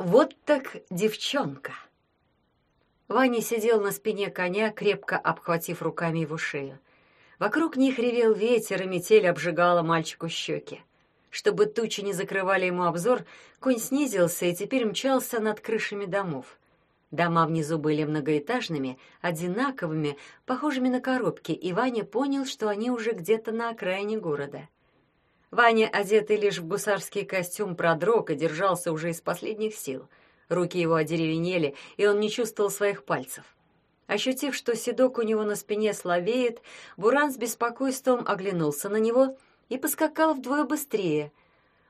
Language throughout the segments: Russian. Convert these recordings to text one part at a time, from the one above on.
Вот так девчонка. Ваня сидел на спине коня, крепко обхватив руками его шею. Вокруг них ревел ветер, и метель обжигала мальчику щеки. Чтобы тучи не закрывали ему обзор, конь снизился и теперь мчался над крышами домов. Дома внизу были многоэтажными, одинаковыми, похожими на коробки, и Ваня понял, что они уже где-то на окраине города. Ваня, одетый лишь в гусарский костюм, продрог и держался уже из последних сил. Руки его одеревенели, и он не чувствовал своих пальцев. Ощутив, что седок у него на спине слабеет, Буран с беспокойством оглянулся на него и поскакал вдвое быстрее.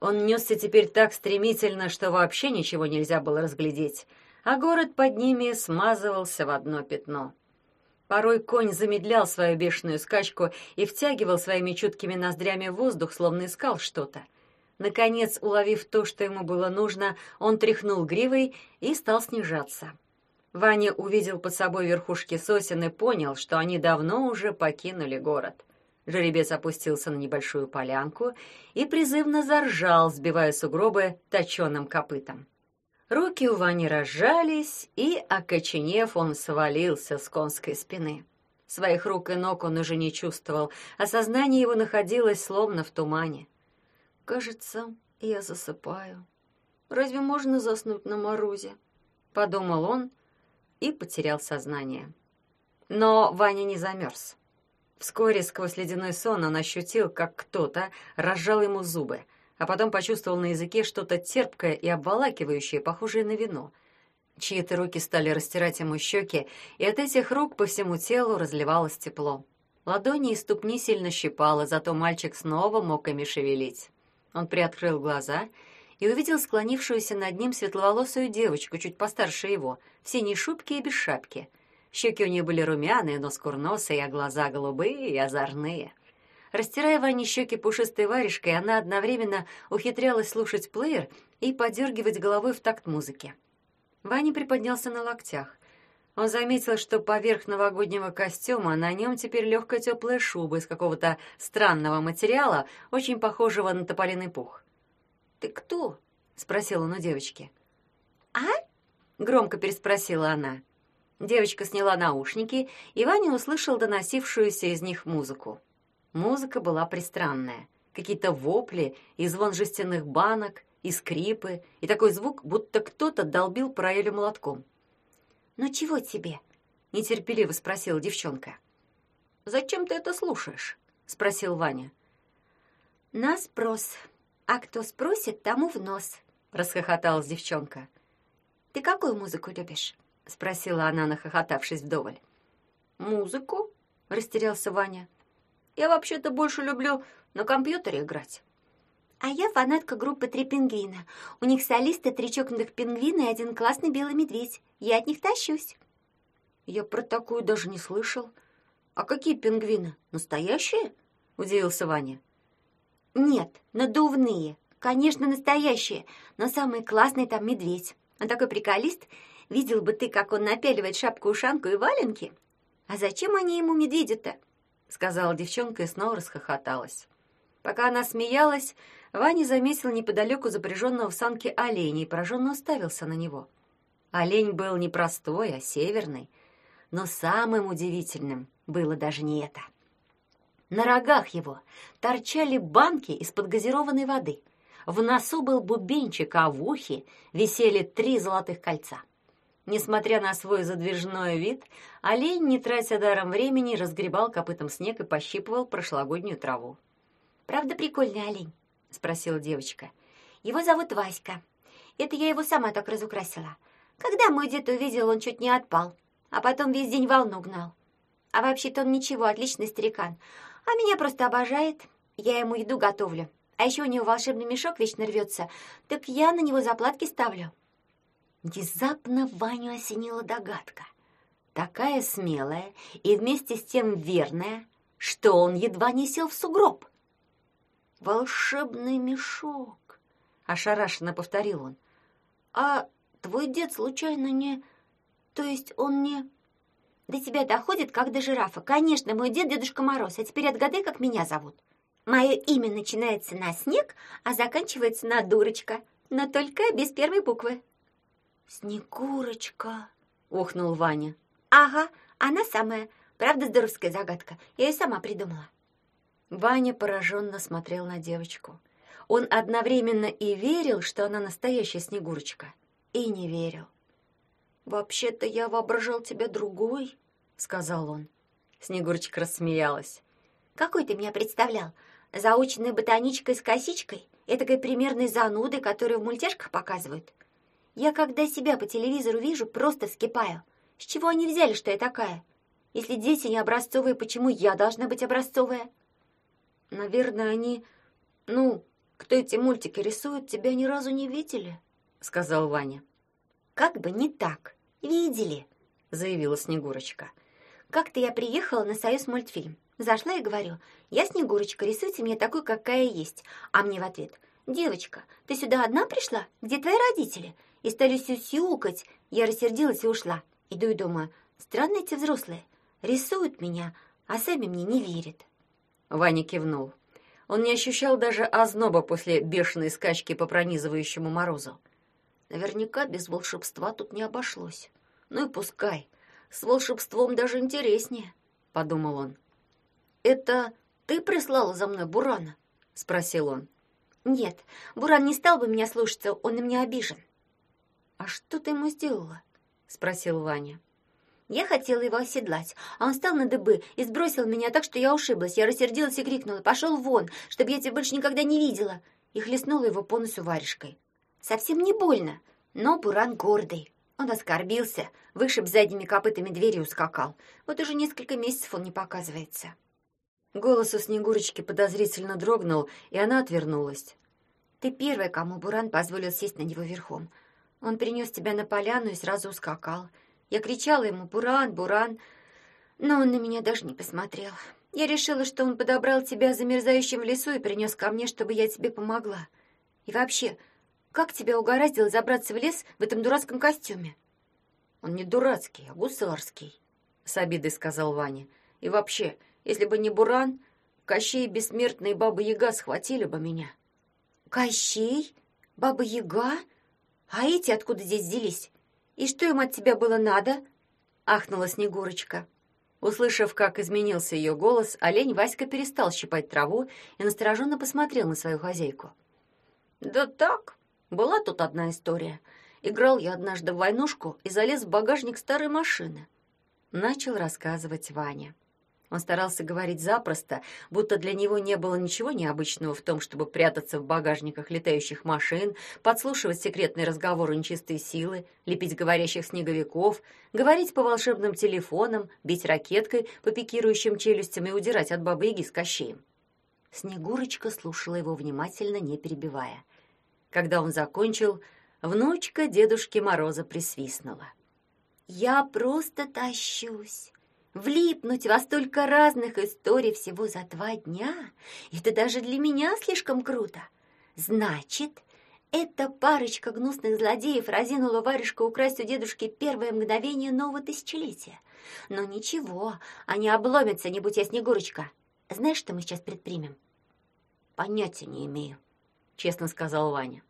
Он несся теперь так стремительно, что вообще ничего нельзя было разглядеть, а город под ними смазывался в одно пятно. Порой конь замедлял свою бешеную скачку и втягивал своими чуткими ноздрями воздух, словно искал что-то. Наконец, уловив то, что ему было нужно, он тряхнул гривой и стал снижаться. Ваня увидел под собой верхушки сосен и понял, что они давно уже покинули город. Жеребец опустился на небольшую полянку и призывно заржал, сбивая сугробы точеным копытом. Руки у Вани разжались, и, окоченев, он свалился с конской спины. Своих рук и ног он уже не чувствовал, а сознание его находилось словно в тумане. «Кажется, я засыпаю. Разве можно заснуть на морозе?» — подумал он и потерял сознание. Но Ваня не замерз. Вскоре сквозь ледяной сон он ощутил, как кто-то разжал ему зубы — а потом почувствовал на языке что-то терпкое и обволакивающее, похожее на вино. Чьи-то руки стали растирать ему щеки, и от этих рук по всему телу разливалось тепло. Ладони и ступни сильно щипало, зато мальчик снова мог ими шевелить. Он приоткрыл глаза и увидел склонившуюся над ним светловолосую девочку, чуть постарше его, в синей шубке и без шапки. Щеки у нее были румяные, нос курносый, а глаза голубые и озорные. Растирая Ване щеки пушистой варежкой, она одновременно ухитрялась слушать плеер и подергивать головой в такт музыки. Ваня приподнялся на локтях. Он заметил, что поверх новогоднего костюма на нем теперь легкая теплая шуба из какого-то странного материала, очень похожего на тополиный пух. «Ты кто?» — спросил он у девочки. «А?» — громко переспросила она. Девочка сняла наушники, и Ваня услышал доносившуюся из них музыку. Музыка была пристранная. Какие-то вопли и звон жестяных банок, и скрипы, и такой звук, будто кто-то долбил по роялю молотком. «Ну чего тебе?» — нетерпеливо спросила девчонка. «Зачем ты это слушаешь?» — спросил Ваня. «На спрос. А кто спросит, тому в нос», — расхохоталась девчонка. «Ты какую музыку любишь?» — спросила она, нахохотавшись вдоволь. «Музыку?» — растерялся Ваня. Я вообще-то больше люблю на компьютере играть. А я фанатка группы «Три пингвина». У них солисты, три чокнутых пингвина и один классный белый медведь. Я от них тащусь. Я про такую даже не слышал. А какие пингвины? Настоящие? Удивился Ваня. Нет, надувные. Конечно, настоящие. Но самый классный там медведь. Он такой приколист. Видел бы ты, как он напяливает шапку-ушанку и валенки. А зачем они ему медведю-то? Сказала девчонка и снова расхохоталась. Пока она смеялась, Ваня заметил неподалеку запряженного в санке оленя и пораженно уставился на него. Олень был не простой, а северный. Но самым удивительным было даже не это. На рогах его торчали банки из-под газированной воды. В носу был бубенчик, а в ухе висели три золотых кольца — Несмотря на свой задвижной вид, олень, не тратя даром времени, разгребал копытом снег и пощипывал прошлогоднюю траву. «Правда прикольный олень?» — спросила девочка. «Его зовут Васька. Это я его сама так разукрасила. Когда мой дед увидел, он чуть не отпал, а потом весь день волну гнал. А вообще-то он ничего, отличный старикан. А меня просто обожает. Я ему еду готовлю. А еще у него волшебный мешок вечно рвется, так я на него заплатки ставлю». Внезапно Ваню осенила догадка. Такая смелая и вместе с тем верная, что он едва не сел в сугроб. «Волшебный мешок!» — ошарашенно повторил он. «А твой дед случайно не... То есть он не...» «До тебя доходит, как до жирафа. Конечно, мой дед Дедушка Мороз, а теперь отгадай, как меня зовут. Мое имя начинается на снег, а заканчивается на дурочка, но только без первой буквы». «Снегурочка!» — ухнул Ваня. «Ага, она самая. Правда здоровская загадка. Я ее сама придумала». Ваня пораженно смотрел на девочку. Он одновременно и верил, что она настоящая Снегурочка, и не верил. «Вообще-то я воображал тебя другой», — сказал он. Снегурочка рассмеялась. «Какой ты меня представлял? Заученной ботаничкой с косичкой? Этакой примерной занудой, которую в мультяшках показывают? Я, когда себя по телевизору вижу, просто вскипаю. С чего они взяли, что я такая? Если дети не образцовые, почему я должна быть образцовая?» «Наверное, они... Ну, кто эти мультики рисует, тебя ни разу не видели», — сказал Ваня. «Как бы не так. Видели», — заявила Снегурочка. «Как-то я приехала на Союз мультфильм. Зашла и говорю, я Снегурочка, рисуйте мне такую, какая есть. А мне в ответ, девочка, ты сюда одна пришла? Где твои родители? И стали сюсюкать. Я рассердилась и ушла. Иду и думаю, странные эти взрослые. Рисуют меня, а сами мне не верят. Ваня кивнул. Он не ощущал даже озноба после бешеной скачки по пронизывающему морозу. Наверняка без волшебства тут не обошлось. Ну и пускай. С волшебством даже интереснее, — подумал он. «Это ты прислала за мной Бурана?» — спросил он. «Нет, Буран не стал бы меня слушаться, он на меня обижен». «А что ты ему сделала?» — спросил Ваня. Я хотела его оседлать, а он стал на дыбы и сбросил меня так, что я ушиблась. Я рассердилась и крикнула «Пошел вон, чтобы я тебя больше никогда не видела!» и хлестнула его по носу варежкой. Совсем не больно, но Буран гордый. Он оскорбился, вышиб задними копытами двери и ускакал. Вот уже несколько месяцев он не показывается. Голос у Снегурочки подозрительно дрогнул, и она отвернулась. «Ты первая, кому Буран позволил сесть на него верхом. Он принес тебя на поляну и сразу ускакал. Я кричала ему «Буран, Буран!», но он на меня даже не посмотрел. Я решила, что он подобрал тебя замерзающим в лесу и принес ко мне, чтобы я тебе помогла. И вообще, как тебя угораздило забраться в лес в этом дурацком костюме?» «Он не дурацкий, а гусарский», — с обидой сказал Ваня. «И вообще, если бы не Буран, Кощей бессмертный Баба Яга схватили бы меня». «Кощей? Баба Яга? А эти откуда здесь взялись? И что им от тебя было надо?» — ахнула Снегурочка. Услышав, как изменился ее голос, олень Васька перестал щипать траву и настороженно посмотрел на свою хозяйку. «Да так, была тут одна история. Играл я однажды в войнушку и залез в багажник старой машины. Начал рассказывать Ваня. Он старался говорить запросто, будто для него не было ничего необычного в том, чтобы прятаться в багажниках летающих машин, подслушивать секретные разговоры нечистой силы, лепить говорящих снеговиков, говорить по волшебным телефонам, бить ракеткой по пикирующим челюстям и удирать от бабы-яги с Кощеем. Снегурочка слушала его внимательно, не перебивая. Когда он закончил, внучка Дедушки Мороза присвистнула. «Я просто тащусь. Влипнуть во столько разных историй всего за два дня — это даже для меня слишком круто. Значит, эта парочка гнусных злодеев разинула варежку украсть у дедушки первое мгновение нового тысячелетия. Но ничего, они обломятся, не будь я Снегурочка. Знаешь, что мы сейчас предпримем? Понятия не имею честно сказал Ваня.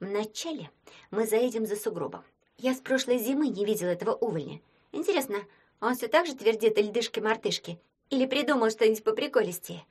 Вначале мы заедем за сугробом. Я с прошлой зимы не видел этого увольня. Интересно, он все так же твердит льдышки-мартышки? Или придумал что-нибудь поприколистее?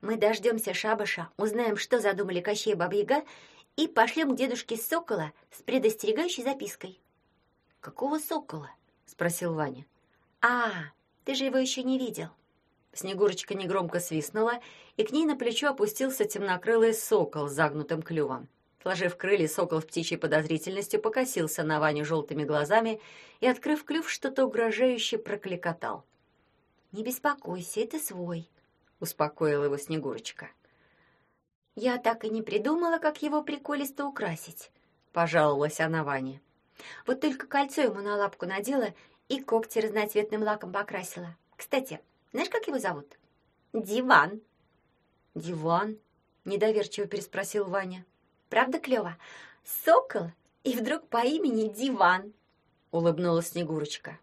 Мы дождемся шабаша, узнаем, что задумали Кощей и Баба-Яга, и пошлем к дедушке Сокола с предостерегающей запиской. «Какого Сокола?» — спросил Ваня. «А, ты же его еще не видел». Снегурочка негромко свистнула, и к ней на плечо опустился темнокрылый сокол с загнутым клювом. Сложив крылья, сокол в птичьей подозрительностью покосился на Ваню желтыми глазами и, открыв клюв, что-то угрожающе прокликотал. «Не беспокойся, это свой», — успокоила его Снегурочка. «Я так и не придумала, как его приколисто украсить», — пожаловалась она Ване. «Вот только кольцо ему на лапку надела и когти разноцветным лаком покрасила. Кстати, знаешь, как его зовут? Диван. Диван? Недоверчиво переспросил Ваня. Правда клево? Сокол и вдруг по имени Диван. Улыбнулась Снегурочка.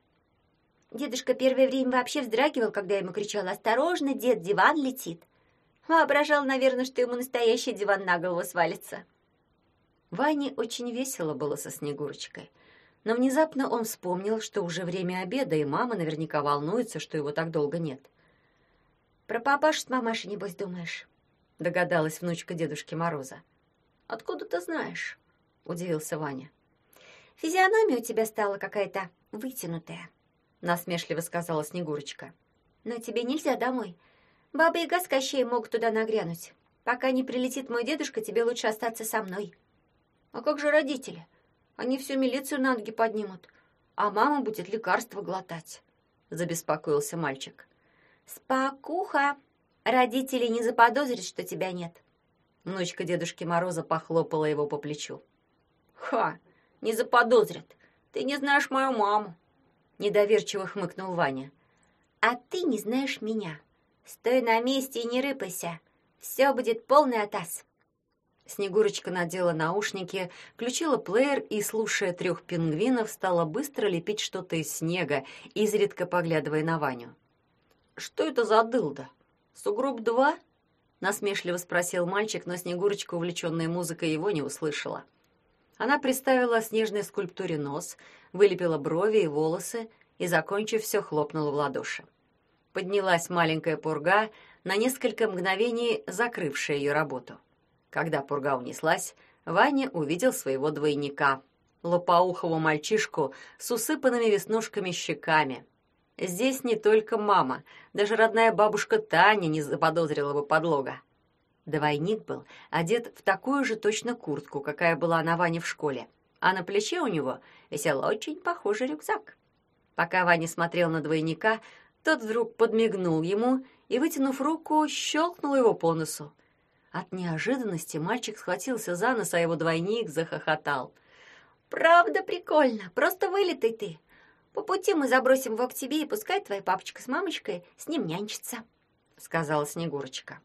Дедушка первое время вообще вздрагивал, когда ему кричала «Осторожно, дед, диван летит!» Воображал, наверное, что ему настоящий диван на голову свалится. Ване очень весело было со Снегурочкой. Но внезапно он вспомнил, что уже время обеда, и мама наверняка волнуется, что его так долго нет. «Про папашу с мамашей, небось, думаешь?» — догадалась внучка Дедушки Мороза. «Откуда ты знаешь?» — удивился Ваня. «Физиономия у тебя стала какая-то вытянутая», — насмешливо сказала Снегурочка. «Но тебе нельзя домой. Баба Яга с Кощеем могут туда нагрянуть. Пока не прилетит мой дедушка, тебе лучше остаться со мной». «А как же родители? Они всю милицию на ноги поднимут, а мама будет лекарства глотать», — забеспокоился мальчик. «Спокуха! Родители не заподозрят, что тебя нет». Внучка Дедушки Мороза похлопала его по плечу. «Ха! Не заподозрят! Ты не знаешь мою маму!» Недоверчиво хмыкнул Ваня. «А ты не знаешь меня. Стой на месте и не рыпайся. Все будет полный атас». Снегурочка надела наушники, включила плеер и, слушая трех пингвинов, стала быстро лепить что-то из снега, изредка поглядывая на Ваню. «Что это за дылда? Сугроб-2?» — насмешливо спросил мальчик, но Снегурочка, увлеченная музыкой, его не услышала. Она приставила снежной скульптуре нос, вылепила брови и волосы и, закончив все, хлопнула в ладоши. Поднялась маленькая пурга, на несколько мгновений закрывшая ее работу. Когда пурга унеслась, Ваня увидел своего двойника, лопоухого мальчишку с усыпанными веснушками щеками. Здесь не только мама, даже родная бабушка Таня не заподозрила бы подлога. Двойник был одет в такую же точно куртку, какая была на Ване в школе, а на плече у него висел очень похожий рюкзак. Пока Ваня смотрел на двойника, тот вдруг подмигнул ему и, вытянув руку, щелкнул его по носу. От неожиданности мальчик схватился за нос, а его двойник захохотал. «Правда прикольно, просто вылитый ты. По пути мы забросим его к тебе, и пускай твоя папочка с мамочкой с ним нянчится», — сказала Снегурочка.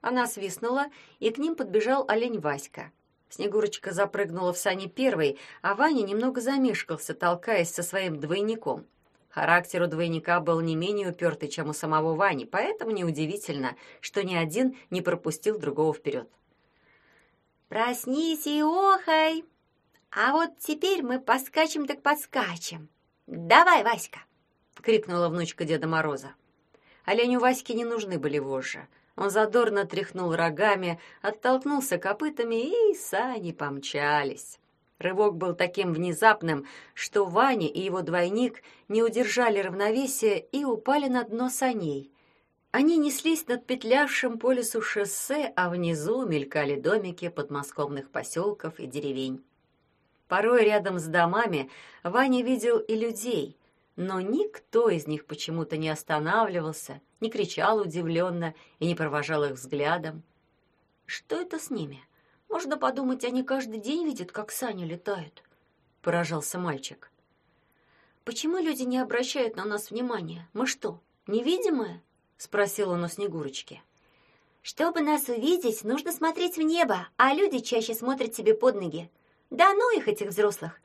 Она свистнула, и к ним подбежал олень Васька. Снегурочка запрыгнула в сани первой, а Ваня немного замешкался, толкаясь со своим двойником. Характер у двойника был не менее упертый, чем у самого Вани, поэтому неудивительно, что ни один не пропустил другого вперед. «Проснись и охай! А вот теперь мы поскачем так подскачем. Давай, Васька!» — крикнула внучка Деда Мороза. Оленю Ваське не нужны были вожжи. Он задорно тряхнул рогами, оттолкнулся копытами, и сани помчались. Рывок был таким внезапным, что Ваня и его двойник не удержали равновесия и упали на дно саней. Они неслись над петлявшим по лесу шоссе, а внизу мелькали домики подмосковных поселков и деревень. Порой рядом с домами Ваня видел и людей, но никто из них почему-то не останавливался, не кричал удивленно и не провожал их взглядом. Что это с ними? Можно подумать, они каждый день видят, как сани летают, поражался мальчик. Почему люди не обращают на нас внимания? Мы что, невидимые? спросил он у Снегурочки. Чтобы нас увидеть, нужно смотреть в небо, а люди чаще смотрят себе под ноги. Да ну их этих взрослых.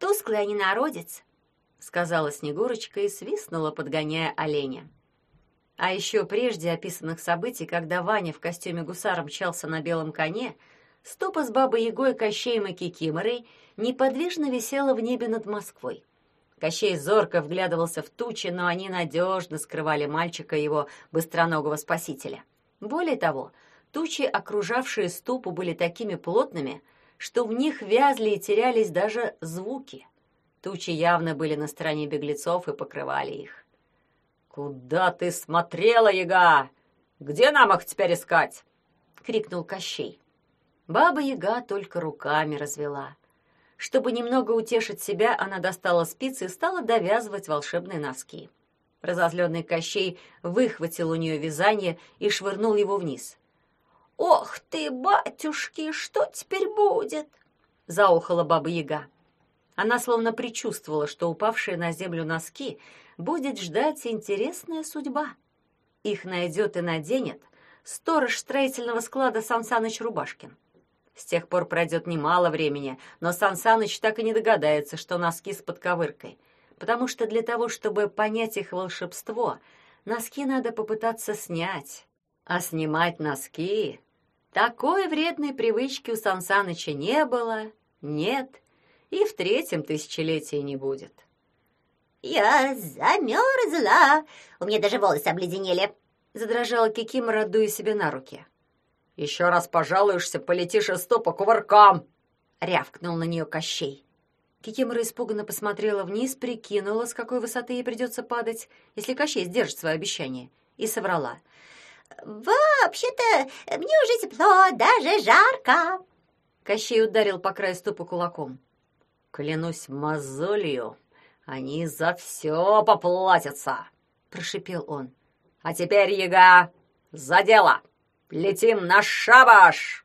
Тусклые они народец, сказала Снегурочка и свистнула, подгоняя оленя. А еще прежде описанных событий, когда Ваня в костюме гусара мчался на белом коне, стопа с бабой Егой, Кощеем и Кикиморой неподвижно висела в небе над Москвой. Кощей зорко вглядывался в тучи, но они надежно скрывали мальчика его быстроногого спасителя. Более того, тучи, окружавшие ступу, были такими плотными, что в них вязли и терялись даже звуки. Тучи явно были на стороне беглецов и покрывали их. «Куда ты смотрела, яга? Где нам их теперь искать?» — крикнул Кощей. Баба-яга только руками развела. Чтобы немного утешить себя, она достала спицы и стала довязывать волшебные носки. Разозленный Кощей выхватил у нее вязание и швырнул его вниз. «Ох ты, батюшки, что теперь будет?» — заохала Баба-яга. Она словно предчувствовала, что упавшие на землю носки будет ждать интересная судьба. Их найдет и наденет сторож строительного склада Сансаныч Рубашкин. С тех пор пройдет немало времени, но Сансаныч так и не догадается, что носки с подковыркой, потому что для того, чтобы понять их волшебство, носки надо попытаться снять. А снимать носки Такой вредной привычки у Сансаныча не было, нет, и в третьем тысячелетии не будет. «Я замерзла! У меня даже волосы обледенели!» Задрожала Кикимора, дуя себе на руки. «Еще раз пожалуешься, полетишь из стопа кувыркам!» Рявкнул на нее Кощей. Кикимора испуганно посмотрела вниз, прикинула, с какой высоты ей придется падать, если Кощей сдержит свое обещание, и соврала. «Вообще-то мне уже тепло, даже жарко!» Кощей ударил по краю ступа кулаком. «Клянусь мозолью, они за все поплатятся!» — прошипел он. «А теперь, яга, за дело! Летим на шабаш!»